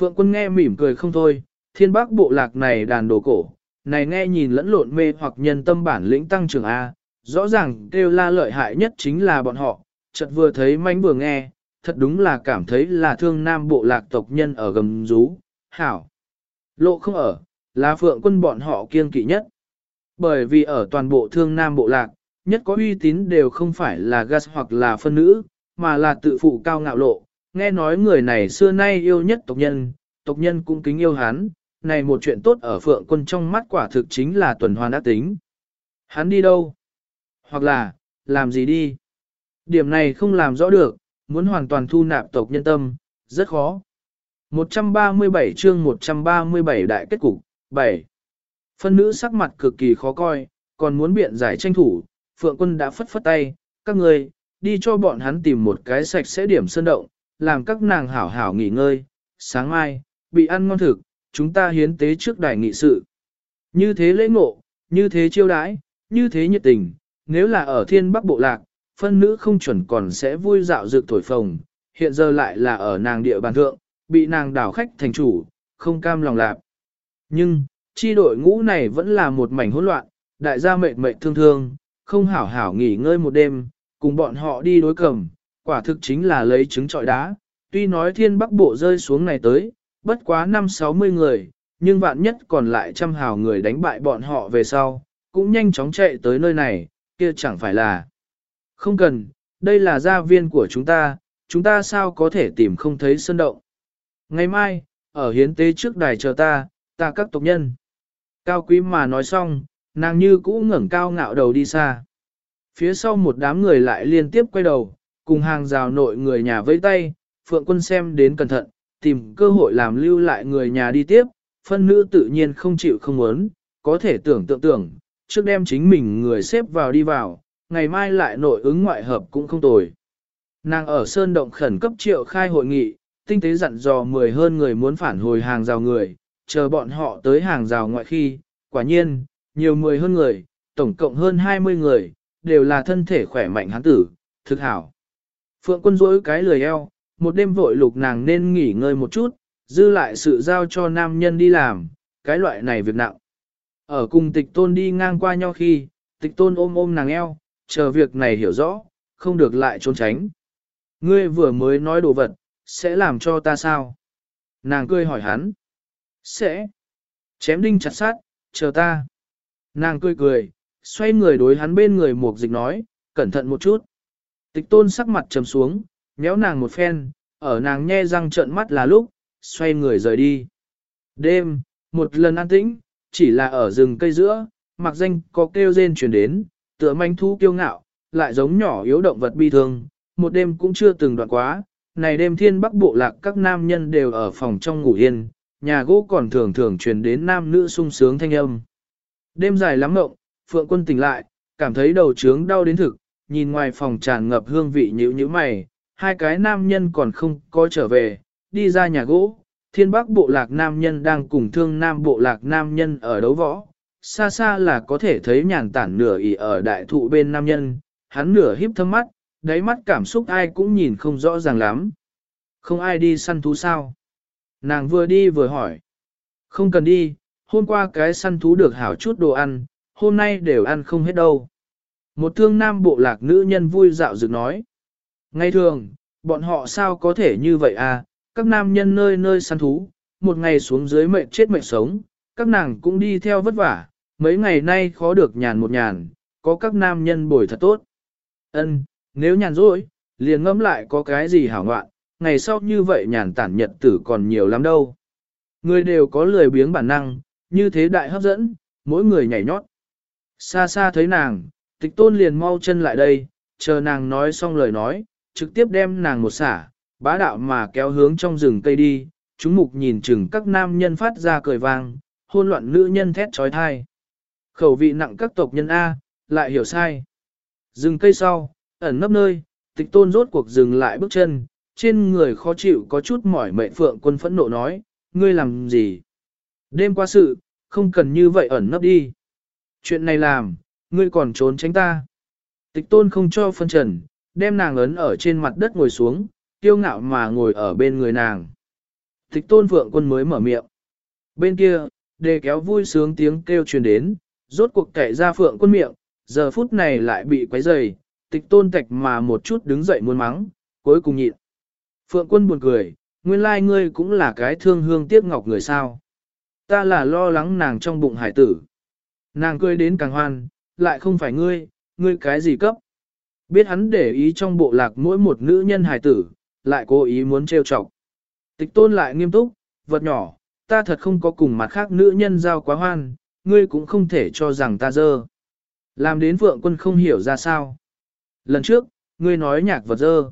Phượng quân nghe mỉm cười không thôi, thiên bắc bộ lạc này đàn đồ cổ, này nghe nhìn lẫn lộn mê hoặc nhân tâm bản lĩnh tăng trưởng A, rõ ràng kêu la lợi hại nhất chính là bọn họ, chợt vừa thấy manh vừa nghe, thật đúng là cảm thấy là thương nam bộ lạc tộc nhân ở gầm rú, hảo. Lộ không ở, là phượng quân bọn họ kiên kỵ nhất. Bởi vì ở toàn bộ thương nam bộ lạc, nhất có uy tín đều không phải là gas hoặc là phân nữ, mà là tự phụ cao ngạo lộ. Nghe nói người này xưa nay yêu nhất tộc nhân, tộc nhân cũng kính yêu hắn, này một chuyện tốt ở phượng quân trong mắt quả thực chính là tuần hoàn đã tính. Hắn đi đâu? Hoặc là, làm gì đi? Điểm này không làm rõ được, muốn hoàn toàn thu nạp tộc nhân tâm, rất khó. 137 chương 137 đại kết cục, 7. Phân nữ sắc mặt cực kỳ khó coi, còn muốn biện giải tranh thủ, Phượng quân đã phất phất tay, các người, đi cho bọn hắn tìm một cái sạch sẽ điểm sơn động, làm các nàng hảo hảo nghỉ ngơi, sáng mai, bị ăn ngon thực, chúng ta hiến tế trước đài nghị sự. Như thế lễ ngộ, như thế chiêu đãi, như thế nhiệt tình, nếu là ở thiên bắc bộ lạc, phân nữ không chuẩn còn sẽ vui dạo dược thổi phồng, hiện giờ lại là ở nàng địa bàn thượng, bị nàng đảo khách thành chủ, không cam lòng lạc. Nhưng, chi đội ngũ này vẫn là một mảnh hỗn loạn, đại gia mệt mệt thương thương, không hảo hảo nghỉ ngơi một đêm, cùng bọn họ đi đối cầm, quả thực chính là lấy trứng trọi đá. Tuy nói thiên bắc bộ rơi xuống này tới, bất quá năm sáu mươi người, nhưng vạn nhất còn lại trăm hào người đánh bại bọn họ về sau, cũng nhanh chóng chạy tới nơi này, kia chẳng phải là. Không cần, đây là gia viên của chúng ta, chúng ta sao có thể tìm không thấy sơn động. Ngày mai, ở hiến tế trước đài chờ ta, ta các tộc nhân. Cao quý mà nói xong, nàng như cũ ngẩng cao ngạo đầu đi xa. Phía sau một đám người lại liên tiếp quay đầu, cùng hàng rào nội người nhà vẫy tay, phượng quân xem đến cẩn thận, tìm cơ hội làm lưu lại người nhà đi tiếp, phân nữ tự nhiên không chịu không muốn, có thể tưởng tượng tưởng, trước đem chính mình người xếp vào đi vào, ngày mai lại nội ứng ngoại hợp cũng không tồi. Nàng ở Sơn Động khẩn cấp triệu khai hội nghị, tinh tế dặn dò mười hơn người muốn phản hồi hàng rào người, chờ bọn họ tới hàng rào ngoại khi, quả nhiên, nhiều mười hơn người, tổng cộng hơn 20 người, đều là thân thể khỏe mạnh hán tử, thực hảo. Phượng quân rỗi cái lười eo, một đêm vội lục nàng nên nghỉ ngơi một chút, dư lại sự giao cho nam nhân đi làm, cái loại này việc nặng. Ở cùng tịch tôn đi ngang qua nhau khi, tịch tôn ôm ôm nàng eo, chờ việc này hiểu rõ, không được lại trốn tránh. Ngươi vừa mới nói đồ vật, sẽ làm cho ta sao? Nàng cười hỏi hắn. Sẽ. Chém đinh chặt sát, chờ ta. Nàng cười cười, xoay người đối hắn bên người mục dịch nói, cẩn thận một chút. Tịch tôn sắc mặt trầm xuống, méo nàng một phen, ở nàng nhe răng trợn mắt là lúc, xoay người rời đi. Đêm, một lần an tĩnh, chỉ là ở rừng cây giữa, mặc danh có kêu rên chuyển đến, tựa manh thú kiêu ngạo, lại giống nhỏ yếu động vật bi thương, một đêm cũng chưa từng đoạn quá, này đêm thiên bắc bộ lạc các nam nhân đều ở phòng trong ngủ yên, nhà gỗ còn thường thường truyền đến nam nữ sung sướng thanh âm. Đêm dài lắm ngộng, Phượng Quân tỉnh lại, cảm thấy đầu trướng đau đến thực, nhìn ngoài phòng tràn ngập hương vị nhữ nhíu mày, hai cái nam nhân còn không có trở về, đi ra nhà gỗ, thiên bắc bộ lạc nam nhân đang cùng thương nam bộ lạc nam nhân ở đấu võ, xa xa là có thể thấy nhàn tản nửa ỉ ở đại thụ bên nam nhân, hắn nửa híp thâm mắt, đáy mắt cảm xúc ai cũng nhìn không rõ ràng lắm. Không ai đi săn thú sao? Nàng vừa đi vừa hỏi. Không cần đi, hôm qua cái săn thú được hảo chút đồ ăn, hôm nay đều ăn không hết đâu. Một thương nam bộ lạc nữ nhân vui dạo dựng nói ngày thường, bọn họ sao có thể như vậy à, các nam nhân nơi nơi săn thú, một ngày xuống dưới mệnh chết mệnh sống, các nàng cũng đi theo vất vả, mấy ngày nay khó được nhàn một nhàn, có các nam nhân bồi thật tốt. Ân, nếu nhàn rỗi, liền ngẫm lại có cái gì hảo ngoạn, ngày sau như vậy nhàn tản nhật tử còn nhiều lắm đâu. Người đều có lười biếng bản năng, như thế đại hấp dẫn, mỗi người nhảy nhót. Xa xa thấy nàng, tịch tôn liền mau chân lại đây, chờ nàng nói xong lời nói, trực tiếp đem nàng một xả, bá đạo mà kéo hướng trong rừng cây đi, chúng mục nhìn chừng các nam nhân phát ra cười vang, hôn loạn nữ nhân thét trói thai. Khẩu vị nặng các tộc nhân A, lại hiểu sai. Rừng cây sau, ẩn nấp nơi, tịch tôn rốt cuộc dừng lại bước chân, trên người khó chịu có chút mỏi mệnh phượng quân phẫn nộ nói, ngươi làm gì? Đêm qua sự, không cần như vậy ẩn nấp đi. Chuyện này làm, ngươi còn trốn tránh ta. Tịch tôn không cho phân trần, đem nàng ấn ở trên mặt đất ngồi xuống, kiêu ngạo mà ngồi ở bên người nàng. Thích tôn phượng quân mới mở miệng. Bên kia, đề kéo vui sướng tiếng kêu truyền đến, rốt cuộc kẻ ra phượng quân miệng, giờ phút này lại bị quấy rầy, tịch tôn tạch mà một chút đứng dậy muốn mắng, cuối cùng nhịn. Phượng quân buồn cười, nguyên lai ngươi cũng là cái thương hương tiếc ngọc người sao. Ta là lo lắng nàng trong bụng hải tử. Nàng cười đến càng hoan, lại không phải ngươi, ngươi cái gì cấp. Biết hắn để ý trong bộ lạc mỗi một nữ nhân hài tử, lại cố ý muốn trêu chọc. Tịch tôn lại nghiêm túc, vật nhỏ, ta thật không có cùng mặt khác nữ nhân giao quá hoan, ngươi cũng không thể cho rằng ta dơ. Làm đến vượng quân không hiểu ra sao. Lần trước, ngươi nói nhạc vật dơ.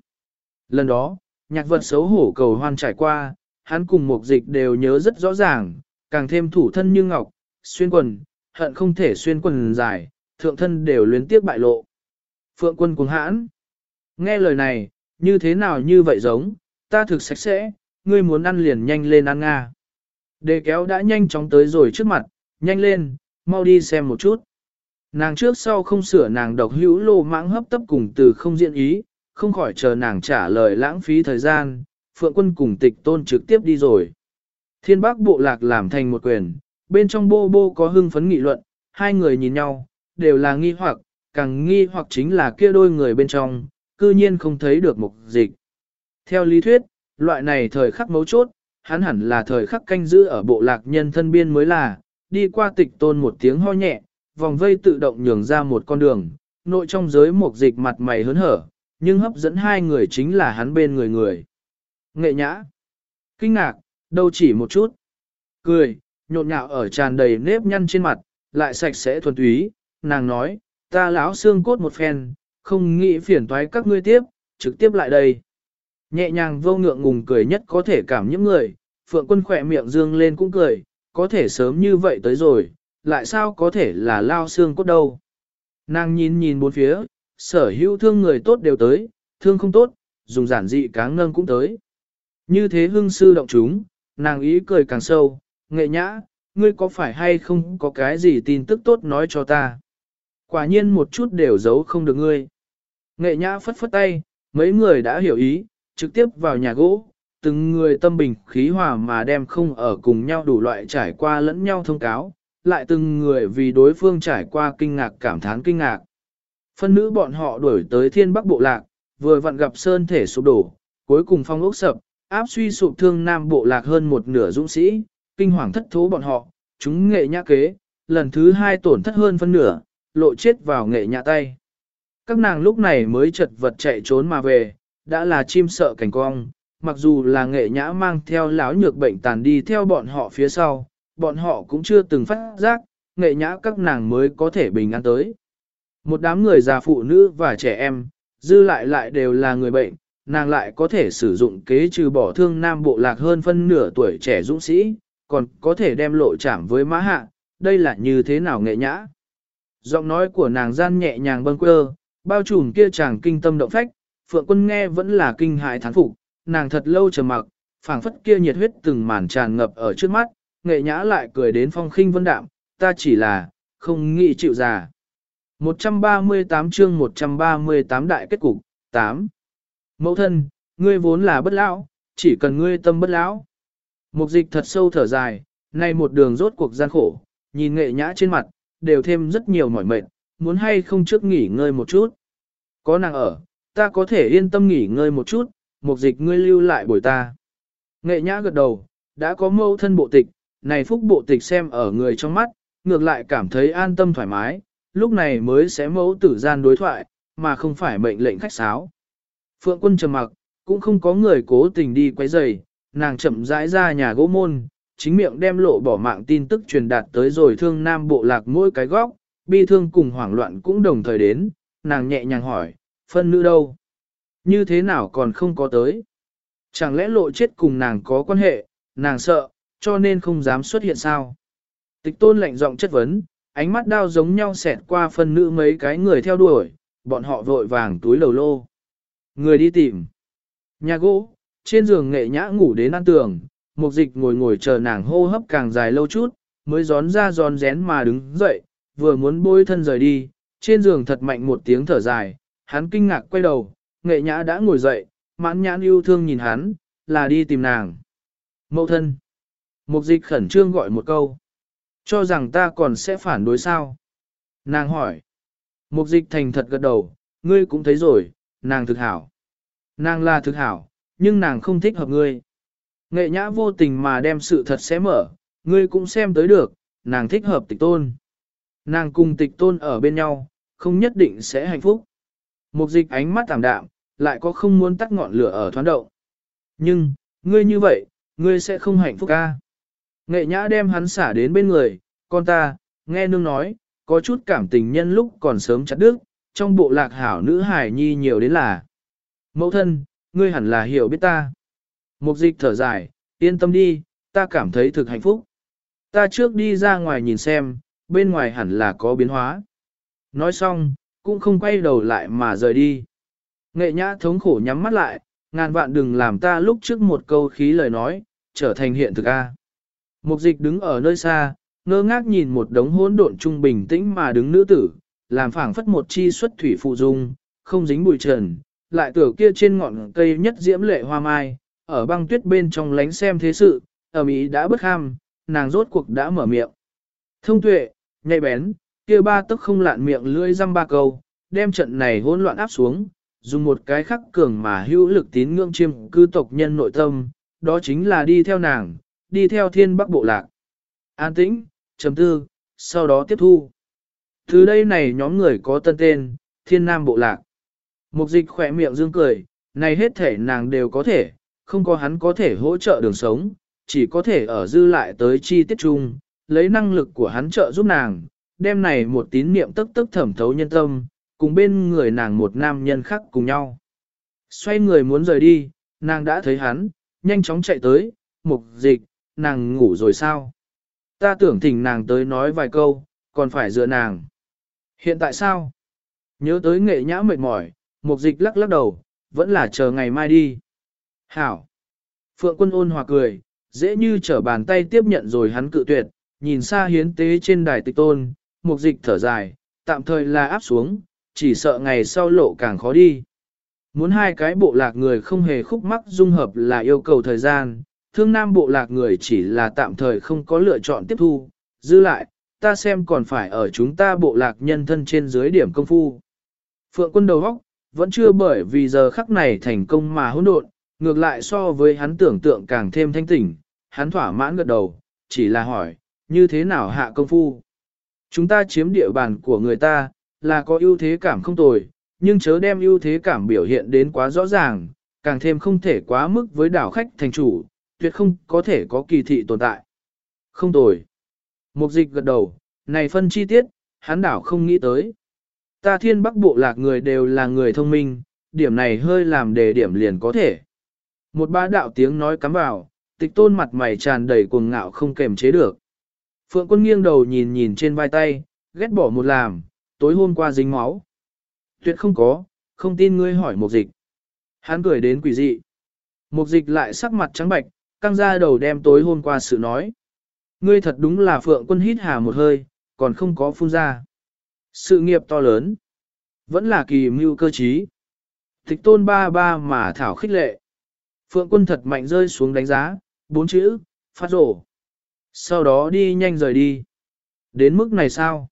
Lần đó, nhạc vật xấu hổ cầu hoan trải qua, hắn cùng một dịch đều nhớ rất rõ ràng, càng thêm thủ thân như ngọc, xuyên quần, hận không thể xuyên quần dài, thượng thân đều luyến tiếc bại lộ. Phượng quân cuồng hãn. Nghe lời này, như thế nào như vậy giống, ta thực sạch sẽ, ngươi muốn ăn liền nhanh lên ăn nga. Đề kéo đã nhanh chóng tới rồi trước mặt, nhanh lên, mau đi xem một chút. Nàng trước sau không sửa nàng độc hữu lô mãng hấp tấp cùng từ không diễn ý, không khỏi chờ nàng trả lời lãng phí thời gian, phượng quân cùng tịch tôn trực tiếp đi rồi. Thiên bác bộ lạc làm thành một quyền, bên trong bô bô có hưng phấn nghị luận, hai người nhìn nhau, đều là nghi hoặc, càng nghi hoặc chính là kia đôi người bên trong, cư nhiên không thấy được mục dịch. Theo lý thuyết, loại này thời khắc mấu chốt, hắn hẳn là thời khắc canh giữ ở bộ lạc nhân thân biên mới là, đi qua tịch tôn một tiếng ho nhẹ, vòng vây tự động nhường ra một con đường, nội trong giới mục dịch mặt mày hớn hở, nhưng hấp dẫn hai người chính là hắn bên người người. Nghệ nhã, kinh ngạc, đâu chỉ một chút, cười, nhộn nhạo ở tràn đầy nếp nhăn trên mặt, lại sạch sẽ thuần túy, nàng nói, ta lão xương cốt một phen, không nghĩ phiền toái các ngươi tiếp, trực tiếp lại đây. Nhẹ nhàng vô ngượng ngùng cười nhất có thể cảm những người, phượng quân khỏe miệng dương lên cũng cười, có thể sớm như vậy tới rồi, lại sao có thể là lao xương cốt đâu. Nàng nhìn nhìn bốn phía, sở hữu thương người tốt đều tới, thương không tốt, dùng giản dị cá ngân cũng tới. Như thế hưng sư động chúng, nàng ý cười càng sâu, nghệ nhã, ngươi có phải hay không có cái gì tin tức tốt nói cho ta. Quả nhiên một chút đều giấu không được ngươi. Nghệ nhã phất phất tay, mấy người đã hiểu ý, trực tiếp vào nhà gỗ, từng người tâm bình khí hòa mà đem không ở cùng nhau đủ loại trải qua lẫn nhau thông cáo, lại từng người vì đối phương trải qua kinh ngạc cảm thán kinh ngạc. Phân nữ bọn họ đuổi tới thiên bắc bộ lạc, vừa vặn gặp sơn thể sụp đổ, cuối cùng phong ốc sập, áp suy sụp thương nam bộ lạc hơn một nửa dũng sĩ, kinh hoàng thất thố bọn họ, chúng nghệ nhã kế, lần thứ hai tổn thất hơn phân nửa, lộ chết vào nghệ nhã tay. Các nàng lúc này mới chật vật chạy trốn mà về, đã là chim sợ cảnh cong, mặc dù là nghệ nhã mang theo lão nhược bệnh tàn đi theo bọn họ phía sau, bọn họ cũng chưa từng phát giác, nghệ nhã các nàng mới có thể bình an tới. Một đám người già phụ nữ và trẻ em, dư lại lại đều là người bệnh, nàng lại có thể sử dụng kế trừ bỏ thương nam bộ lạc hơn phân nửa tuổi trẻ dũng sĩ, còn có thể đem lộ chạm với mã hạ, đây là như thế nào nghệ nhã. Giọng nói của nàng gian nhẹ nhàng bâng quơ, bao trùm kia chàng kinh tâm động phách, phượng quân nghe vẫn là kinh hại thán phục, nàng thật lâu chờ mặc, phảng phất kia nhiệt huyết từng màn tràn ngập ở trước mắt, nghệ nhã lại cười đến phong khinh vân đạm, ta chỉ là, không nghĩ chịu già. 138 chương 138 đại kết cục, 8. Mẫu thân, ngươi vốn là bất lão, chỉ cần ngươi tâm bất lão. Mục dịch thật sâu thở dài, nay một đường rốt cuộc gian khổ, nhìn nghệ nhã trên mặt, đều thêm rất nhiều mỏi mệt, muốn hay không trước nghỉ ngơi một chút. Có nàng ở, ta có thể yên tâm nghỉ ngơi một chút, mục dịch ngươi lưu lại bồi ta. Nghệ nhã gật đầu, đã có mâu thân bộ tịch, này phúc bộ tịch xem ở người trong mắt, ngược lại cảm thấy an tâm thoải mái, lúc này mới sẽ mẫu tử gian đối thoại, mà không phải mệnh lệnh khách sáo. Phượng quân trầm mặc, cũng không có người cố tình đi quấy rầy, nàng chậm rãi ra nhà gỗ môn, chính miệng đem lộ bỏ mạng tin tức truyền đạt tới rồi thương nam bộ lạc mỗi cái góc, bi thương cùng hoảng loạn cũng đồng thời đến, nàng nhẹ nhàng hỏi, phân nữ đâu? Như thế nào còn không có tới? Chẳng lẽ lộ chết cùng nàng có quan hệ, nàng sợ, cho nên không dám xuất hiện sao? Tịch tôn lạnh giọng chất vấn, ánh mắt đao giống nhau xẹt qua phân nữ mấy cái người theo đuổi, bọn họ vội vàng túi lầu lô. Người đi tìm. Nhà gỗ, trên giường nghệ nhã ngủ đến ăn tường, mục dịch ngồi ngồi chờ nàng hô hấp càng dài lâu chút, mới gión ra giòn rén mà đứng dậy, vừa muốn bôi thân rời đi, trên giường thật mạnh một tiếng thở dài, hắn kinh ngạc quay đầu, nghệ nhã đã ngồi dậy, mãn nhãn yêu thương nhìn hắn, là đi tìm nàng. Mẫu thân. Mục dịch khẩn trương gọi một câu. Cho rằng ta còn sẽ phản đối sao? Nàng hỏi. Mục dịch thành thật gật đầu, ngươi cũng thấy rồi, nàng thực hảo. Nàng là thực hảo, nhưng nàng không thích hợp ngươi. Nghệ nhã vô tình mà đem sự thật xé mở, ngươi cũng xem tới được, nàng thích hợp tịch tôn. Nàng cùng tịch tôn ở bên nhau, không nhất định sẽ hạnh phúc. Mục dịch ánh mắt tạm đạm, lại có không muốn tắt ngọn lửa ở thoáng động. Nhưng, ngươi như vậy, ngươi sẽ không hạnh phúc ca. Nghệ nhã đem hắn xả đến bên người, con ta, nghe nương nói, có chút cảm tình nhân lúc còn sớm chặt đứt, trong bộ lạc hảo nữ hải nhi nhiều đến là. Mẫu thân, ngươi hẳn là hiểu biết ta. Mục dịch thở dài, yên tâm đi, ta cảm thấy thực hạnh phúc. Ta trước đi ra ngoài nhìn xem, bên ngoài hẳn là có biến hóa. Nói xong, cũng không quay đầu lại mà rời đi. Nghệ nhã thống khổ nhắm mắt lại, ngàn vạn đừng làm ta lúc trước một câu khí lời nói, trở thành hiện thực A. Mục dịch đứng ở nơi xa, ngơ ngác nhìn một đống hỗn độn trung bình tĩnh mà đứng nữ tử, làm phảng phất một chi xuất thủy phụ dung, không dính bụi trần, lại tựa kia trên ngọn cây nhất diễm lệ hoa mai, ở băng tuyết bên trong lánh xem thế sự, ở Mỹ đã bất ham, nàng rốt cuộc đã mở miệng. Thông tuệ, nhạy bén, kia ba tức không lạn miệng lưỡi răm ba câu, đem trận này hỗn loạn áp xuống, dùng một cái khắc cường mà hữu lực tín ngưỡng chiêm cư tộc nhân nội tâm, đó chính là đi theo nàng, đi theo thiên bắc bộ lạc. An tĩnh, chấm tư, sau đó tiếp thu. Từ đây này nhóm người có tân tên, thiên nam bộ lạc. Mục dịch khỏe miệng dương cười, này hết thể nàng đều có thể, không có hắn có thể hỗ trợ đường sống, chỉ có thể ở dư lại tới chi tiết chung, lấy năng lực của hắn trợ giúp nàng, đem này một tín niệm tức tức thẩm thấu nhân tâm, cùng bên người nàng một nam nhân khác cùng nhau. Xoay người muốn rời đi, nàng đã thấy hắn, nhanh chóng chạy tới, mục dịch, nàng ngủ rồi sao? Ta tưởng thỉnh nàng tới nói vài câu, còn phải dựa nàng. Hiện tại sao? Nhớ tới nghệ nhã mệt mỏi, mục dịch lắc lắc đầu, vẫn là chờ ngày mai đi. Hảo! Phượng quân ôn hòa cười, dễ như trở bàn tay tiếp nhận rồi hắn cự tuyệt, nhìn xa hiến tế trên đài tịch tôn, mục dịch thở dài, tạm thời là áp xuống, chỉ sợ ngày sau lộ càng khó đi. Muốn hai cái bộ lạc người không hề khúc mắc dung hợp là yêu cầu thời gian, thương nam bộ lạc người chỉ là tạm thời không có lựa chọn tiếp thu, dư lại, ta xem còn phải ở chúng ta bộ lạc nhân thân trên dưới điểm công phu. Phượng quân đầu góc, vẫn chưa bởi vì giờ khắc này thành công mà hỗn độn, ngược lại so với hắn tưởng tượng càng thêm thanh tỉnh, hắn thỏa mãn gật đầu, chỉ là hỏi, như thế nào hạ công phu? Chúng ta chiếm địa bàn của người ta, là có ưu thế cảm không tồi, nhưng chớ đem ưu thế cảm biểu hiện đến quá rõ ràng, càng thêm không thể quá mức với đảo khách thành chủ, tuyệt không có thể có kỳ thị tồn tại. Không tồi. Mục dịch gật đầu, này phân chi tiết, hắn đảo không nghĩ tới. Ta thiên bắc bộ lạc người đều là người thông minh, điểm này hơi làm đề điểm liền có thể. Một ba đạo tiếng nói cắm vào, tịch tôn mặt mày tràn đầy cuồng ngạo không kềm chế được. Phượng quân nghiêng đầu nhìn nhìn trên vai tay, ghét bỏ một làm, tối hôm qua dính máu. Tuyệt không có, không tin ngươi hỏi một dịch. Hắn cười đến quỷ dị. Một dịch lại sắc mặt trắng bạch, căng ra đầu đem tối hôm qua sự nói. Ngươi thật đúng là phượng quân hít hà một hơi, còn không có phun ra. Sự nghiệp to lớn. Vẫn là kỳ mưu cơ trí. Tịch tôn ba ba mà thảo khích lệ. Phượng quân thật mạnh rơi xuống đánh giá, bốn chữ, phát rổ. Sau đó đi nhanh rời đi. Đến mức này sao?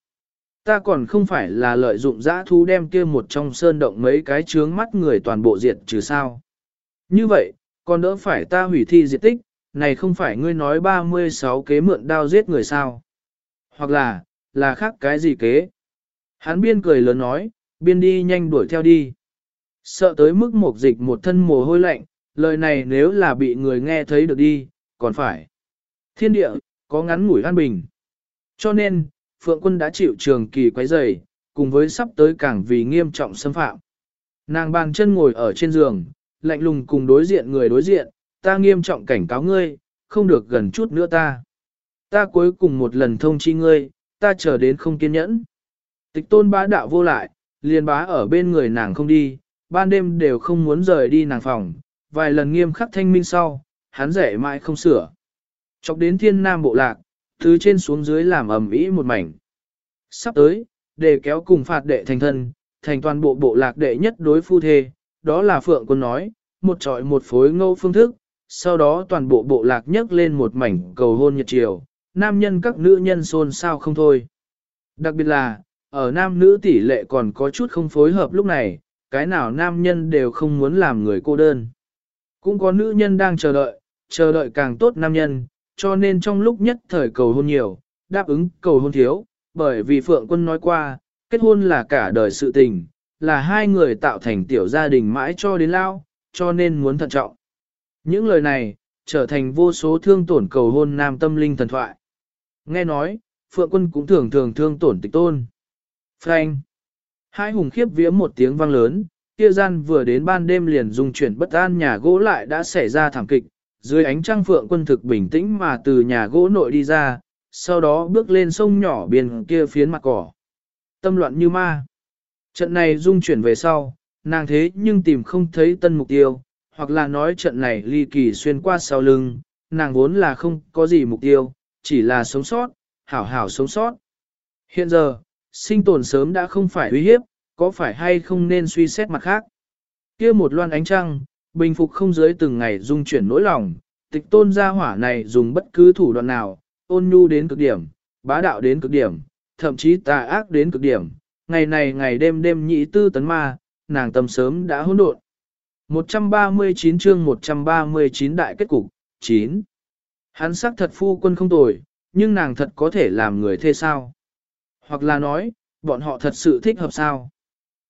Ta còn không phải là lợi dụng dã thú đem kia một trong sơn động mấy cái trướng mắt người toàn bộ diệt trừ sao. Như vậy, còn đỡ phải ta hủy thi diệt tích, này không phải ngươi nói 36 kế mượn đao giết người sao. Hoặc là, là khác cái gì kế. Hắn biên cười lớn nói, biên đi nhanh đuổi theo đi. Sợ tới mức một dịch một thân mồ hôi lạnh, lời này nếu là bị người nghe thấy được đi, còn phải. Thiên địa, có ngắn ngủi an bình. Cho nên, Phượng quân đã chịu trường kỳ quấy rầy, cùng với sắp tới càng vì nghiêm trọng xâm phạm. Nàng bàn chân ngồi ở trên giường, lạnh lùng cùng đối diện người đối diện, ta nghiêm trọng cảnh cáo ngươi, không được gần chút nữa ta. Ta cuối cùng một lần thông chi ngươi, ta chờ đến không kiên nhẫn. Tịch tôn bá đạo vô lại, liền bá ở bên người nàng không đi, ban đêm đều không muốn rời đi nàng phòng, vài lần nghiêm khắc thanh minh sau, hắn rẻ mãi không sửa. Chọc đến thiên nam bộ lạc, từ trên xuống dưới làm ầm ĩ một mảnh. Sắp tới, để kéo cùng phạt đệ thành thân, thành toàn bộ bộ lạc đệ nhất đối phu thê, đó là Phượng Quân nói, một trọi một phối ngâu phương thức, sau đó toàn bộ bộ lạc nhấc lên một mảnh cầu hôn nhật chiều, nam nhân các nữ nhân xôn xao không thôi. Đặc biệt là, ở nam nữ tỷ lệ còn có chút không phối hợp lúc này, cái nào nam nhân đều không muốn làm người cô đơn. Cũng có nữ nhân đang chờ đợi, chờ đợi càng tốt nam nhân, cho nên trong lúc nhất thời cầu hôn nhiều, đáp ứng cầu hôn thiếu, bởi vì Phượng Quân nói qua, kết hôn là cả đời sự tình, là hai người tạo thành tiểu gia đình mãi cho đến lao, cho nên muốn thận trọng. Những lời này, trở thành vô số thương tổn cầu hôn nam tâm linh thần thoại. Nghe nói, Phượng Quân cũng thường thường thương tổn tịch tôn. Frank. Hai hùng khiếp vía một tiếng vang lớn, kia gian vừa đến ban đêm liền dung chuyển bất an nhà gỗ lại đã xảy ra thảm kịch. Dưới ánh trăng Phượng Quân thực bình tĩnh mà từ nhà gỗ nội đi ra, sau đó bước lên sông nhỏ biển kia phiến mặt cỏ. Tâm loạn như ma. Trận này dung chuyển về sau, nàng thế nhưng tìm không thấy tân mục tiêu, hoặc là nói trận này ly kỳ xuyên qua sau lưng, nàng vốn là không có gì mục tiêu, chỉ là sống sót, hảo hảo sống sót. Hiện giờ, sinh tồn sớm đã không phải uy hiếp, có phải hay không nên suy xét mặt khác. kia một loan ánh trăng, bình phục không dưới từng ngày dung chuyển nỗi lòng, tịch tôn gia hỏa này dùng bất cứ thủ đoạn nào, ôn nhu đến cực điểm, bá đạo đến cực điểm, thậm chí tà ác đến cực điểm, ngày này ngày đêm đêm nhị tư tấn ma, nàng tâm sớm đã hỗn độn. 139 chương 139 đại kết cục, 9. Hắn sắc thật phu quân không tồi, nhưng nàng thật có thể làm người thê sao? Hoặc là nói, bọn họ thật sự thích hợp sao?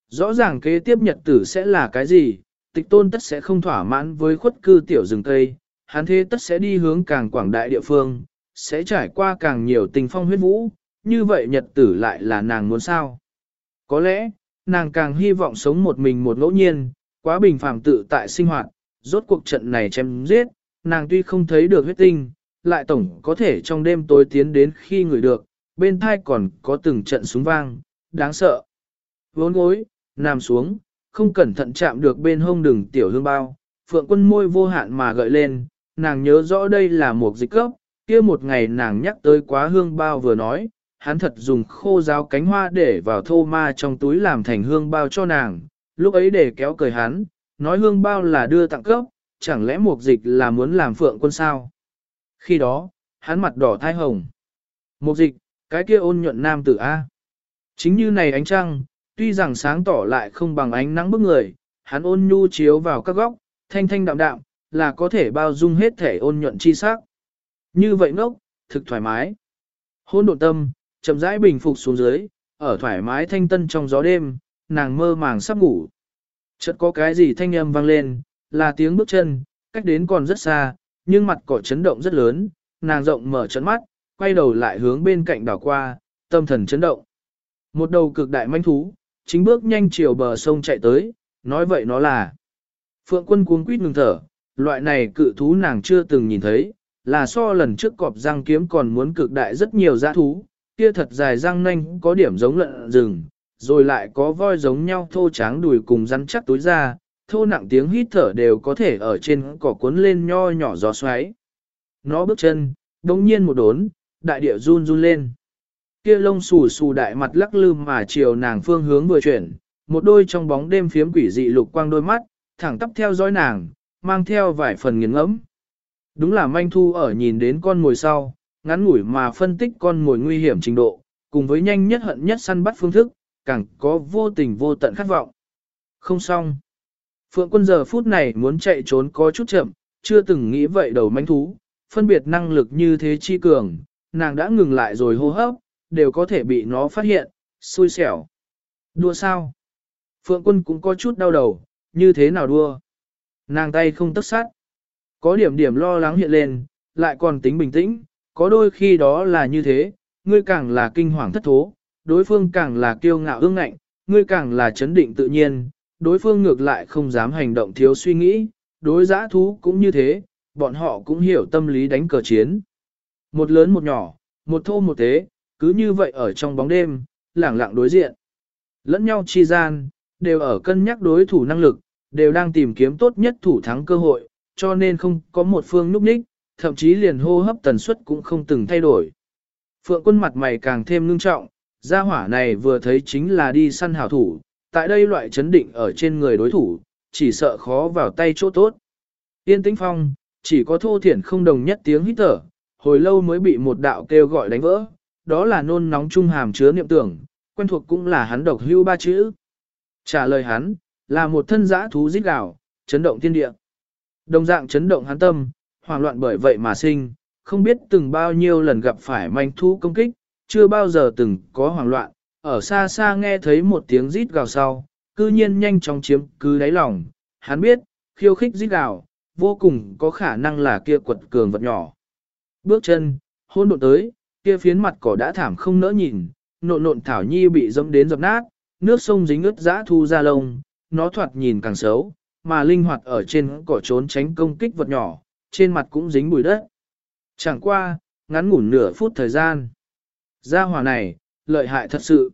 Rõ ràng kế tiếp nhật tử sẽ là cái gì, tịch tôn tất sẽ không thỏa mãn với khuất cư tiểu rừng Tây, hắn thế tất sẽ đi hướng càng quảng đại địa phương, sẽ trải qua càng nhiều tình phong huyết vũ, như vậy nhật tử lại là nàng muốn sao? Có lẽ, nàng càng hy vọng sống một mình một ngẫu nhiên, quá bình phàm tự tại sinh hoạt, rốt cuộc trận này chém giết, nàng tuy không thấy được huyết tinh, lại tổng có thể trong đêm tối tiến đến khi người được, bên thai còn có từng trận súng vang, đáng sợ. Vốn gối, nằm xuống, không cẩn thận chạm được bên hông đường tiểu hương bao, phượng quân môi vô hạn mà gợi lên, nàng nhớ rõ đây là một dịch cấp, kia một ngày nàng nhắc tới quá hương bao vừa nói, hắn thật dùng khô giáo cánh hoa để vào thô ma trong túi làm thành hương bao cho nàng, lúc ấy để kéo cười hắn, nói hương bao là đưa tặng cấp, chẳng lẽ mục dịch là muốn làm phượng quân sao? Khi đó, hắn mặt đỏ thai hồng. Mục dịch, cái kia ôn nhuận nam tử A. Chính như này ánh trăng, tuy rằng sáng tỏ lại không bằng ánh nắng bức người, hắn ôn nhu chiếu vào các góc, thanh thanh đạm đạm, là có thể bao dung hết thể ôn nhuận chi sắc. Như vậy ngốc, thực thoải mái. Hôn độn tâm, chậm rãi bình phục xuống dưới, ở thoải mái thanh tân trong gió đêm, nàng mơ màng sắp ngủ. Chợt có cái gì thanh âm vang lên, là tiếng bước chân, cách đến còn rất xa, nhưng mặt cỏ chấn động rất lớn, nàng rộng mở chấn mắt, quay đầu lại hướng bên cạnh đảo qua, tâm thần chấn động. Một đầu cực đại manh thú, chính bước nhanh chiều bờ sông chạy tới, nói vậy nó là. Phượng quân cuống quýt ngừng thở, loại này cự thú nàng chưa từng nhìn thấy, là so lần trước cọp răng kiếm còn muốn cực đại rất nhiều dã thú, kia thật dài răng nanh có điểm giống lợn rừng, rồi lại có voi giống nhau thô tráng đùi cùng rắn chắc túi ra, thô nặng tiếng hít thở đều có thể ở trên cỏ cuốn lên nho nhỏ gió xoáy. Nó bước chân, đồng nhiên một đốn, đại địa run run lên. Kia lông xù xù đại mặt lắc lư mà chiều nàng phương hướng vừa chuyển, một đôi trong bóng đêm phiếm quỷ dị lục quang đôi mắt, thẳng tắp theo dõi nàng, mang theo vài phần nghiền ngẫm. Đúng là manh thu ở nhìn đến con mồi sau, ngắn ngủi mà phân tích con mồi nguy hiểm trình độ, cùng với nhanh nhất hận nhất săn bắt phương thức, càng có vô tình vô tận khát vọng. Không xong. Phượng quân giờ phút này muốn chạy trốn có chút chậm, chưa từng nghĩ vậy đầu manh thú, phân biệt năng lực như thế chi cường, nàng đã ngừng lại rồi hô hấp, đều có thể bị nó phát hiện, xui xẻo. Đua sao? Phượng quân cũng có chút đau đầu, như thế nào đua? Nàng tay không tất sát. Có điểm điểm lo lắng hiện lên, lại còn tính bình tĩnh, có đôi khi đó là như thế, ngươi càng là kinh hoàng thất thố, đối phương càng là kiêu ngạo ương ngạnh, ngươi càng là chấn định tự nhiên, đối phương ngược lại không dám hành động thiếu suy nghĩ, đối giã thú cũng như thế, bọn họ cũng hiểu tâm lý đánh cờ chiến. Một lớn một nhỏ, một thô một thế, cứ như vậy ở trong bóng đêm, lẳng lặng đối diện. Lẫn nhau chi gian, đều ở cân nhắc đối thủ năng lực, đều đang tìm kiếm tốt nhất thủ thắng cơ hội, cho nên không có một phương núp ních, thậm chí liền hô hấp tần suất cũng không từng thay đổi. Phượng quân mặt mày càng thêm ngưng trọng, gia hỏa này vừa thấy chính là đi săn hảo thủ, tại đây loại chấn định ở trên người đối thủ, chỉ sợ khó vào tay chỗ tốt. Yên tĩnh phong, chỉ có thô thiển không đồng nhất tiếng hít thở, hồi lâu mới bị một đạo kêu gọi đánh vỡ, đó là nôn nóng trung hàm chứa niệm tưởng, quen thuộc cũng là hắn độc hưu ba chữ. Trả lời hắn, là một thân giã thú rít gào, chấn động thiên địa. Đồng dạng chấn động hắn tâm, hoảng loạn bởi vậy mà sinh, không biết từng bao nhiêu lần gặp phải manh thú công kích, chưa bao giờ từng có hoảng loạn, ở xa xa nghe thấy một tiếng rít gào sau, cư nhiên nhanh chóng chiếm cứ đáy lòng, hắn biết, khiêu khích rít gào, vô cùng có khả năng là kia quật cường vật nhỏ. Bước chân, hôn độn tới, kia phiến mặt cỏ đã thảm không nỡ nhìn, nộn nộn thảo nhi bị dẫm đến dập nát, nước sông dính ướt dã thu ra lông, nó thoạt nhìn càng xấu, mà linh hoạt ở trên cỏ trốn tránh công kích vật nhỏ, trên mặt cũng dính bụi đất. Chẳng qua, ngắn ngủn nửa phút thời gian. Gia hỏa này, lợi hại thật sự.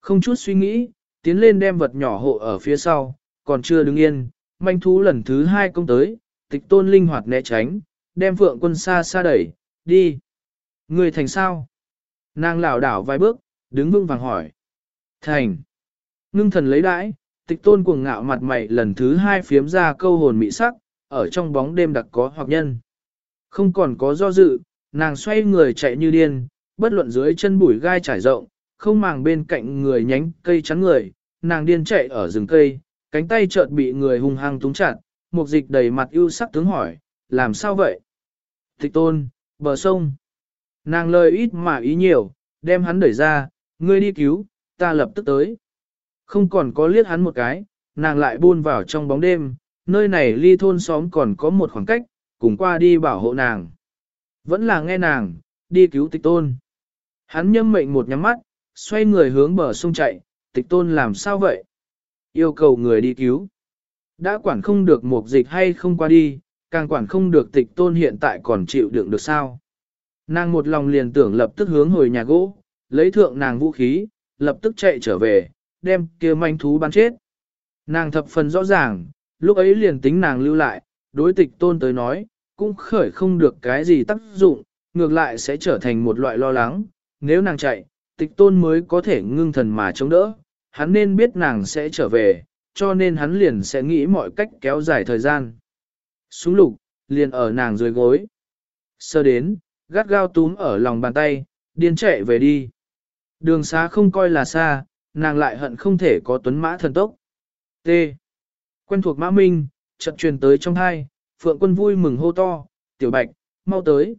Không chút suy nghĩ, tiến lên đem vật nhỏ hộ ở phía sau, còn chưa đứng yên, manh thú lần thứ hai công tới, tịch tôn linh hoạt né tránh, đem phượng quân xa xa đẩy, đi. Người thành sao? Nàng lảo đảo vài bước, đứng vững vàng hỏi. Thành. Ngưng thần lấy đãi, tịch tôn cuồng ngạo mặt mày lần thứ hai phiếm ra câu hồn mị sắc, ở trong bóng đêm đặc có hoặc nhân. Không còn có do dự, nàng xoay người chạy như điên, bất luận dưới chân bụi gai trải rộng, không màng bên cạnh người nhánh cây chắn người, nàng điên chạy ở rừng cây, cánh tay chợt bị người hung hăng túng chặt, một dịch đầy mặt ưu sắc tướng hỏi, làm sao vậy? Tịch tôn, bờ sông. Nàng lời ít mà ý nhiều, đem hắn đẩy ra, ngươi đi cứu, ta lập tức tới. Không còn có liếc hắn một cái, nàng lại buôn vào trong bóng đêm, nơi này ly thôn xóm còn có một khoảng cách, cùng qua đi bảo hộ nàng. Vẫn là nghe nàng, đi cứu tịch tôn. Hắn nhâm mệnh một nhắm mắt, xoay người hướng bờ sông chạy, tịch tôn làm sao vậy? Yêu cầu người đi cứu. Đã quản không được một dịch hay không qua đi, càng quản không được tịch tôn hiện tại còn chịu đựng được sao. Nàng một lòng liền tưởng lập tức hướng hồi nhà gỗ, lấy thượng nàng vũ khí, lập tức chạy trở về, đem kia manh thú bắn chết. Nàng thập phần rõ ràng, lúc ấy liền tính nàng lưu lại, đối tịch tôn tới nói, cũng khởi không được cái gì tác dụng, ngược lại sẽ trở thành một loại lo lắng, nếu nàng chạy, tịch tôn mới có thể ngưng thần mà chống đỡ, hắn nên biết nàng sẽ trở về, cho nên hắn liền sẽ nghĩ mọi cách kéo dài thời gian. Súng lục, liền ở nàng dưới gối. Sơ đến, gắt gao túm ở lòng bàn tay, điên chạy về đi. Đường xá không coi là xa, nàng lại hận không thể có tuấn mã thần tốc. T. Quen thuộc mã minh, chợt truyền tới trong hai, phượng quân vui mừng hô to, tiểu bạch, mau tới.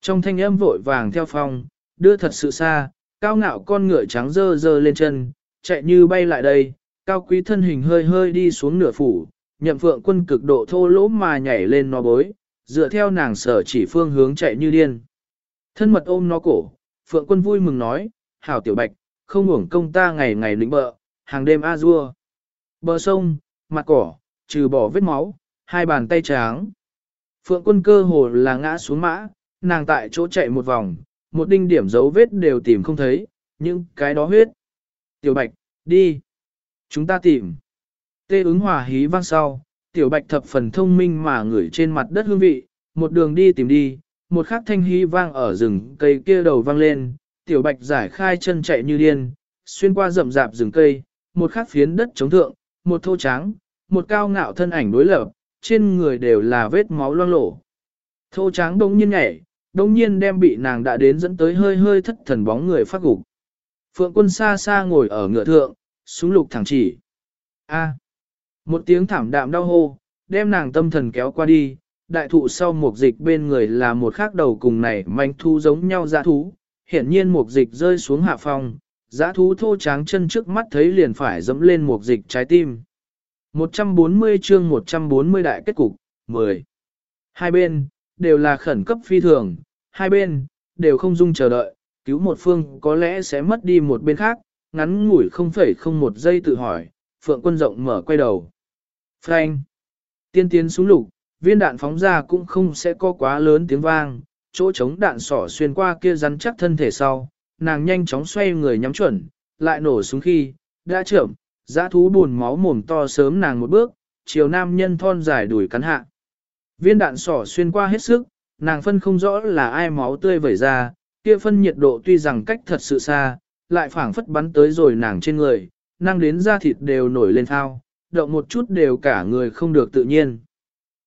Trong thanh âm vội vàng theo phòng, đưa thật sự xa, cao ngạo con ngựa trắng dơ dơ lên chân, chạy như bay lại đây, cao quý thân hình hơi hơi đi xuống nửa phủ, nhậm phượng quân cực độ thô lỗ mà nhảy lên nó bối, dựa theo nàng sở chỉ phương hướng chạy như điên. Thân mật ôm nó cổ, phượng quân vui mừng nói, hảo tiểu bạch, không uổng công ta ngày ngày lĩnh bợ, hàng đêm a dua. Bờ sông, mặt cỏ, trừ bỏ vết máu, hai bàn tay trắng. Phượng quân cơ hồ là ngã xuống mã, nàng tại chỗ chạy một vòng, một đinh điểm dấu vết đều tìm không thấy, nhưng cái đó huyết. Tiểu bạch, đi. Chúng ta tìm. Tê ứng hòa hí vang sau, tiểu bạch thập phần thông minh mà ngửi trên mặt đất hương vị, một đường đi tìm đi, một khắc thanh hí vang ở rừng cây kia đầu vang lên, tiểu bạch giải khai chân chạy như điên, xuyên qua rậm rạp rừng cây, một khắc phiến đất chống thượng, một thô trắng, một cao ngạo thân ảnh đối lập, trên người đều là vết máu loang lổ. Thô trắng đông nhiên nhảy, đông nhiên đem bị nàng đã đến dẫn tới hơi hơi thất thần bóng người phát gục. Phượng quân xa xa ngồi ở ngựa thượng, súng lục thẳng chỉ. A. Một tiếng thảm đạm đau hô, đem nàng tâm thần kéo qua đi, đại thụ sau một dịch bên người là một khác đầu cùng này manh thu giống nhau dã thú, hiển nhiên một dịch rơi xuống hạ phòng, dã thú thô tráng chân trước mắt thấy liền phải dẫm lên một dịch trái tim. 140 chương 140 đại kết cục, 10. Hai bên, đều là khẩn cấp phi thường, hai bên, đều không dung chờ đợi, cứu một phương có lẽ sẽ mất đi một bên khác, ngắn ngủi không phẩy không một giây tự hỏi, phượng quân rộng mở quay đầu. Frank! Tiên tiến xuống lục, viên đạn phóng ra cũng không sẽ có quá lớn tiếng vang, chỗ chống đạn sỏ xuyên qua kia rắn chắc thân thể sau, nàng nhanh chóng xoay người nhắm chuẩn, lại nổ súng khi, đã chậm, dã thú buồn máu mồm to sớm nàng một bước, chiều nam nhân thon dài đuổi cắn hạ. Viên đạn sỏ xuyên qua hết sức, nàng phân không rõ là ai máu tươi vẩy ra, kia phân nhiệt độ tuy rằng cách thật sự xa, lại phảng phất bắn tới rồi nàng trên người, năng đến da thịt đều nổi lên thao, động một chút đều cả người không được tự nhiên.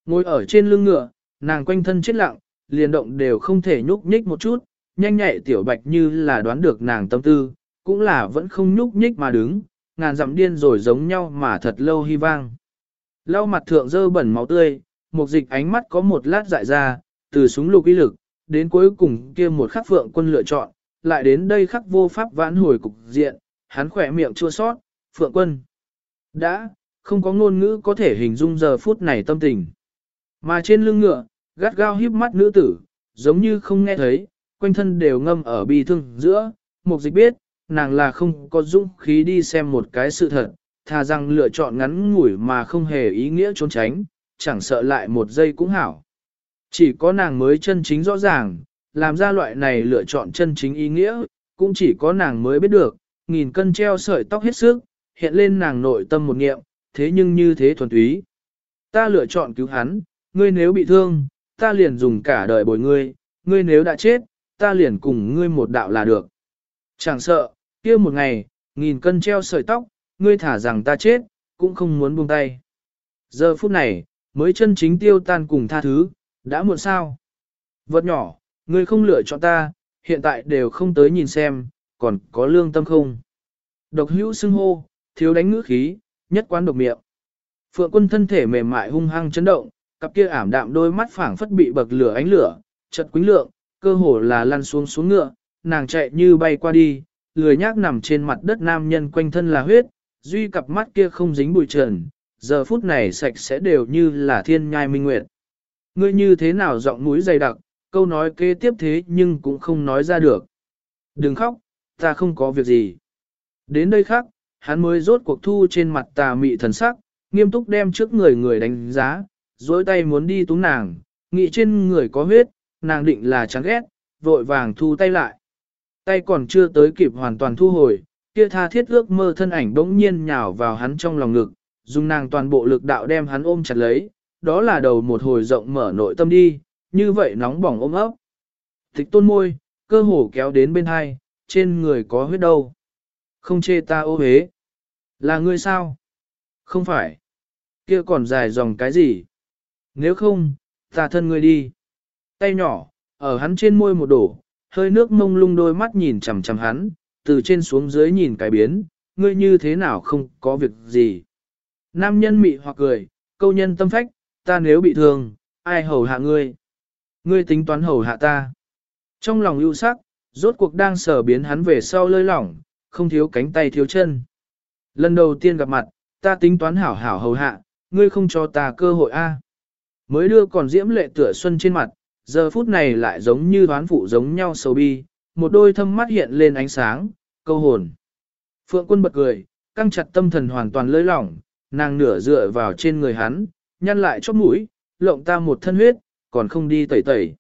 Ngồi ở trên lưng ngựa, nàng quanh thân chết lặng, liền động đều không thể nhúc nhích một chút, nhanh nhẹ tiểu bạch như là đoán được nàng tâm tư, cũng là vẫn không nhúc nhích mà đứng, ngàn dặm điên rồi giống nhau mà thật lâu hy vang. Lau mặt thượng dơ bẩn máu tươi, một dịch ánh mắt có một lát dại ra, từ súng lục ý lực, đến cuối cùng kia một khắc phượng quân lựa chọn, lại đến đây khắc vô pháp vãn hồi cục diện, hắn khỏe miệng chua sót, phượng quân. Đã, không có ngôn ngữ có thể hình dung giờ phút này tâm tình. Mà trên lưng ngựa, gắt gao híp mắt nữ tử, giống như không nghe thấy, quanh thân đều ngâm ở bi thương giữa, mục dịch biết, nàng là không có dũng khí đi xem một cái sự thật, thà rằng lựa chọn ngắn ngủi mà không hề ý nghĩa trốn tránh, chẳng sợ lại một giây cũng hảo. Chỉ có nàng mới chân chính rõ ràng, làm ra loại này lựa chọn chân chính ý nghĩa, cũng chỉ có nàng mới biết được, nghìn cân treo sợi tóc hết sức, hiện lên nàng nội tâm một nghiệm, thế nhưng như thế thuần túy. Ta lựa chọn cứu hắn, ngươi nếu bị thương, ta liền dùng cả đời bồi ngươi, ngươi nếu đã chết, ta liền cùng ngươi một đạo là được. Chẳng sợ, kia một ngày, nghìn cân treo sợi tóc, ngươi thả rằng ta chết, cũng không muốn buông tay. Giờ phút này, mới chân chính tiêu tan cùng tha thứ, đã muộn sao. Vật nhỏ, ngươi không lựa chọn ta, hiện tại đều không tới nhìn xem, còn có lương tâm không. Độc hữu xưng hô, thiếu đánh ngữ khí, nhất quán độc miệng. Phượng quân thân thể mềm mại hung hăng chấn động, cặp kia ảm đạm đôi mắt phảng phất bị bậc lửa ánh lửa, chật quính lượng, cơ hồ là lăn xuống xuống ngựa, nàng chạy như bay qua đi, lười nhác nằm trên mặt đất nam nhân quanh thân là huyết, duy cặp mắt kia không dính bụi trần, giờ phút này sạch sẽ đều như là thiên nhai minh nguyệt. Ngươi như thế nào giọng mũi dày đặc, câu nói kế tiếp thế nhưng cũng không nói ra được. Đừng khóc, ta không có việc gì. Đến đây khác, hắn mới rốt cuộc thu trên mặt tà mị thần sắc, nghiêm túc đem trước người người đánh giá, dối tay muốn đi túng nàng, nghĩ trên người có huyết, nàng định là chán ghét, vội vàng thu tay lại. Tay còn chưa tới kịp hoàn toàn thu hồi, kia tha thiết ước mơ thân ảnh bỗng nhiên nhào vào hắn trong lòng ngực, dùng nàng toàn bộ lực đạo đem hắn ôm chặt lấy, đó là đầu một hồi rộng mở nội tâm đi, như vậy nóng bỏng ôm ấp. Thích tôn môi, cơ hồ kéo đến bên hai, trên người có huyết đâu. Không chê ta ô hế. Là ngươi sao? Không phải. Kia còn dài dòng cái gì? Nếu không, ta thân ngươi đi. Tay nhỏ, ở hắn trên môi một đổ, hơi nước mông lung đôi mắt nhìn chằm chằm hắn, từ trên xuống dưới nhìn cái biến, ngươi như thế nào không có việc gì. Nam nhân mị hoặc cười, câu nhân tâm phách, ta nếu bị thương, ai hầu hạ ngươi? Ngươi tính toán hầu hạ ta. Trong lòng ưu sắc, rốt cuộc đang sở biến hắn về sau lơi lỏng, không thiếu cánh tay thiếu chân. Lần đầu tiên gặp mặt, ta tính toán hảo hảo hầu hạ, ngươi không cho ta cơ hội a. Mới đưa còn diễm lệ tựa xuân trên mặt, giờ phút này lại giống như đoán phụ giống nhau sầu bi, một đôi thâm mắt hiện lên ánh sáng, câu hồn. Phượng quân bật cười, căng chặt tâm thần hoàn toàn lơi lỏng, nàng nửa dựa vào trên người hắn, nhăn lại chóp mũi, lộng ta một thân huyết, còn không đi tẩy tẩy.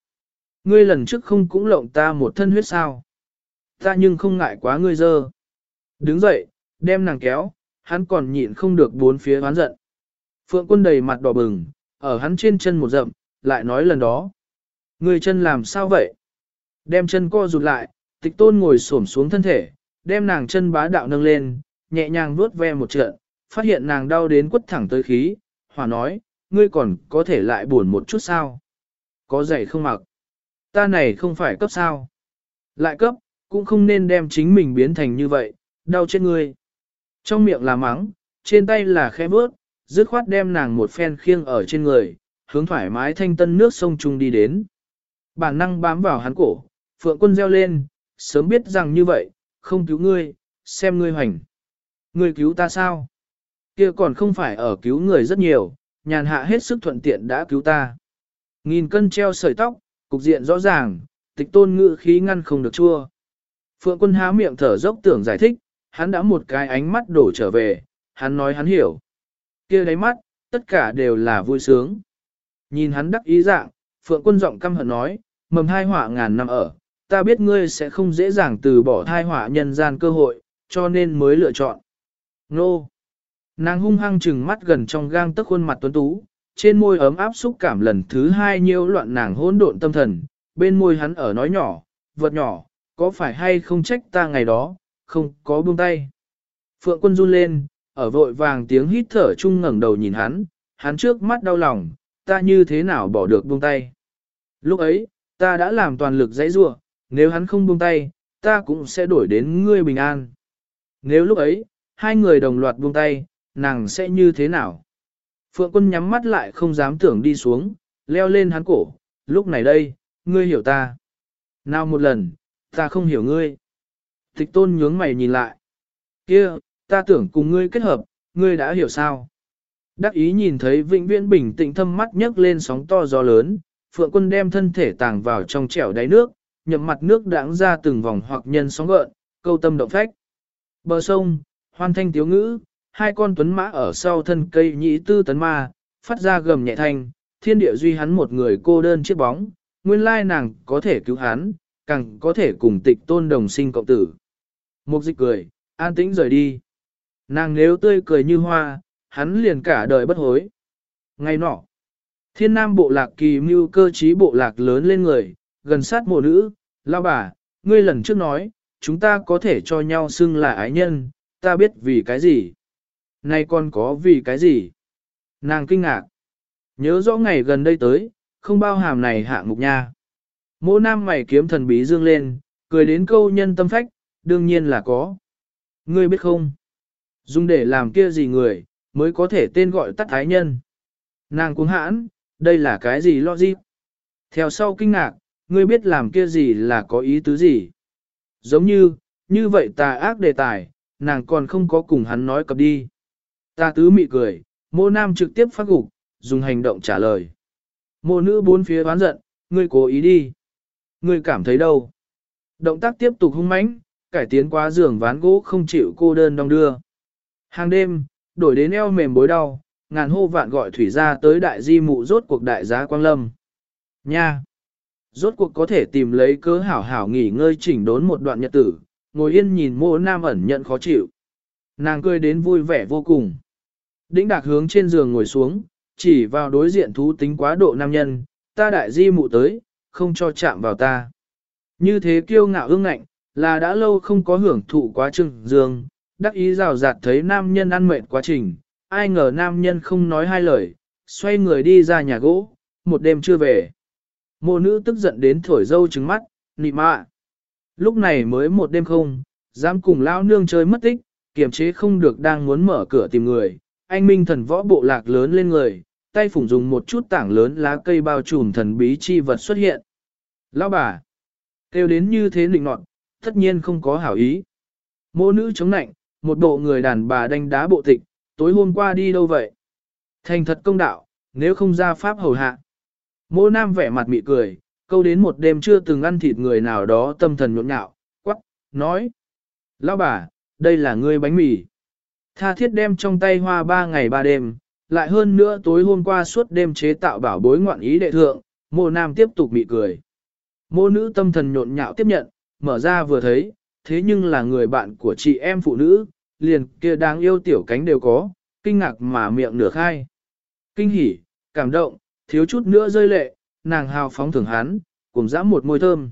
Ngươi lần trước không cũng lộng ta một thân huyết sao? Ta nhưng không ngại quá ngươi dơ. Đứng dậy, đem nàng kéo, hắn còn nhịn không được bốn phía oán giận. Phượng quân đầy mặt đỏ bừng, ở hắn trên chân một rậm, lại nói lần đó. người chân làm sao vậy? Đem chân co rụt lại, tịch tôn ngồi xổm xuống thân thể, đem nàng chân bá đạo nâng lên, nhẹ nhàng vuốt ve một trận, phát hiện nàng đau đến quất thẳng tới khí, hòa nói, ngươi còn có thể lại buồn một chút sao? Có giày không mặc? Ta này không phải cấp sao? Lại cấp, cũng không nên đem chính mình biến thành như vậy, đau chết ngươi. Trong miệng là mắng, trên tay là khẽ bước, dứt khoát đem nàng một phen khiêng ở trên người, hướng thoải mái thanh tân nước sông trung đi đến. Bản năng bám vào hắn cổ, phượng quân reo lên, sớm biết rằng như vậy, không cứu ngươi, xem ngươi hoành. Ngươi cứu ta sao? kia còn không phải ở cứu người rất nhiều, nhàn hạ hết sức thuận tiện đã cứu ta. Nghìn cân treo sợi tóc, cục diện rõ ràng, tịch tôn ngự khí ngăn không được chua. Phượng quân há miệng thở dốc tưởng giải thích, hắn đã một cái ánh mắt đổ trở về, hắn nói hắn hiểu. kia đáy mắt, tất cả đều là vui sướng. Nhìn hắn đắc ý dạng, Phượng quân giọng căm hận nói, mầm hai họa ngàn năm ở, ta biết ngươi sẽ không dễ dàng từ bỏ thai họa nhân gian cơ hội, cho nên mới lựa chọn. Nô! Nàng hung hăng chừng mắt gần trong gang tức khuôn mặt tuấn tú, trên môi ấm áp xúc cảm lần thứ hai nhiễu loạn nàng hỗn độn tâm thần, bên môi hắn ở nói nhỏ, vật nhỏ, có phải hay không trách ta ngày đó, không có buông tay. Phượng quân run lên, ở vội vàng tiếng hít thở chung ngẩng đầu nhìn hắn, hắn trước mắt đau lòng, ta như thế nào bỏ được buông tay. Lúc ấy, ta đã làm toàn lực dãy rua, nếu hắn không buông tay, ta cũng sẽ đổi đến ngươi bình an. Nếu lúc ấy, hai người đồng loạt buông tay, nàng sẽ như thế nào? Phượng quân nhắm mắt lại không dám tưởng đi xuống, leo lên hắn cổ, lúc này đây, ngươi hiểu ta. Nào một lần, ta không hiểu ngươi. Tịch tôn nhướng mày nhìn lại. kia, ta tưởng cùng ngươi kết hợp, ngươi đã hiểu sao? Đắc ý nhìn thấy vĩnh viễn bình tĩnh thâm mắt nhấc lên sóng to gió lớn, phượng quân đem thân thể tàng vào trong chẻo đáy nước, nhậm mặt nước đãng ra từng vòng hoặc nhân sóng gợn, câu tâm động phách. Bờ sông, hoan thanh tiếu ngữ, hai con tuấn mã ở sau thân cây nhị tư tấn ma, phát ra gầm nhẹ thanh, thiên địa duy hắn một người cô đơn chiếc bóng, nguyên lai nàng có thể cứu hắn, càng có thể cùng tịch tôn đồng sinh cộng tử. Mục dịch cười, an tĩnh rời đi. Nàng nếu tươi cười như hoa, hắn liền cả đời bất hối. Ngày nọ, thiên nam bộ lạc kỳ mưu cơ trí bộ lạc lớn lên người, gần sát mộ nữ, lao bà, ngươi lần trước nói, chúng ta có thể cho nhau xưng là ái nhân, ta biết vì cái gì. Nay còn có vì cái gì? Nàng kinh ngạc. Nhớ rõ ngày gần đây tới, không bao hàm này hạng mục nha. Mộ nam mày kiếm thần bí dương lên, cười đến câu nhân tâm phách, đương nhiên là có. Ngươi biết không? Dùng để làm kia gì người, mới có thể tên gọi tắt thái nhân. Nàng cuống hãn, đây là cái gì lo gì? Theo sau kinh ngạc, ngươi biết làm kia gì là có ý tứ gì? Giống như, như vậy tà ác đề tài, nàng còn không có cùng hắn nói cập đi. Ta tứ mị cười, mô nam trực tiếp phát gục, dùng hành động trả lời. Mô nữ bốn phía oán giận, ngươi cố ý đi. Ngươi cảm thấy đâu? Động tác tiếp tục hung mãnh, cải tiến quá giường ván gỗ không chịu cô đơn đong đưa. Hàng đêm, đổi đến eo mềm bối đau, ngàn hô vạn gọi thủy ra tới đại di mụ rốt cuộc đại giá quang lâm. Nha! Rốt cuộc có thể tìm lấy cớ hảo hảo nghỉ ngơi chỉnh đốn một đoạn nhật tử, ngồi yên nhìn mô nam ẩn nhận khó chịu. Nàng cười đến vui vẻ vô cùng. Đĩnh đạc hướng trên giường ngồi xuống, chỉ vào đối diện thú tính quá độ nam nhân, ta đại di mụ tới, không cho chạm vào ta. Như thế kiêu ngạo ương ngạnh, là đã lâu không có hưởng thụ quá trưng dương, đắc ý rào rạt thấy nam nhân ăn mệt quá trình, ai ngờ nam nhân không nói hai lời, xoay người đi ra nhà gỗ, một đêm chưa về. Mộ nữ tức giận đến thổi dâu trứng mắt, nị mạ. Lúc này mới một đêm không, dám cùng lão nương chơi mất tích, kiềm chế không được đang muốn mở cửa tìm người. Anh minh thần võ bộ lạc lớn lên người, tay phủng dùng một chút tảng lớn lá cây bao trùm thần bí chi vật xuất hiện. Lão bà, kêu đến như thế nịnh nọt, tất nhiên không có hảo ý. Mô nữ chống nạnh, một bộ người đàn bà đánh đá bộ tịch, tối hôm qua đi đâu vậy? Thành thật công đạo, nếu không ra pháp hầu hạ. Mô nam vẻ mặt mị cười, câu đến một đêm chưa từng ăn thịt người nào đó tâm thần nhộn nhạo, quắc, nói. Lão bà, đây là ngươi bánh mì. Tha thiết đem trong tay hoa ba ngày ba đêm, lại hơn nữa tối hôm qua suốt đêm chế tạo bảo bối ngoạn ý đệ thượng, mô nam tiếp tục mị cười. Mô nữ tâm thần nhộn nhạo tiếp nhận, mở ra vừa thấy, thế nhưng là người bạn của chị em phụ nữ, liền kia đáng yêu tiểu cánh đều có, kinh ngạc mà miệng nửa khai. Kinh hỉ, cảm động, thiếu chút nữa rơi lệ, nàng hào phóng thưởng hắn, cùng dã một môi thơm.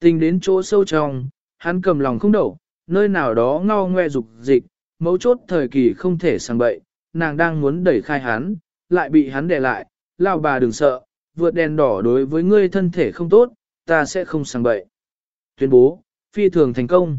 Tình đến chỗ sâu trong, hắn cầm lòng không đậu, nơi nào đó ngao ngoe dục dịch, mấu chốt thời kỳ không thể sang bậy, nàng đang muốn đẩy khai hắn, lại bị hắn đè lại, lao bà đừng sợ, vượt đèn đỏ đối với ngươi thân thể không tốt, ta sẽ không sang bậy. Tuyên bố, phi thường thành công.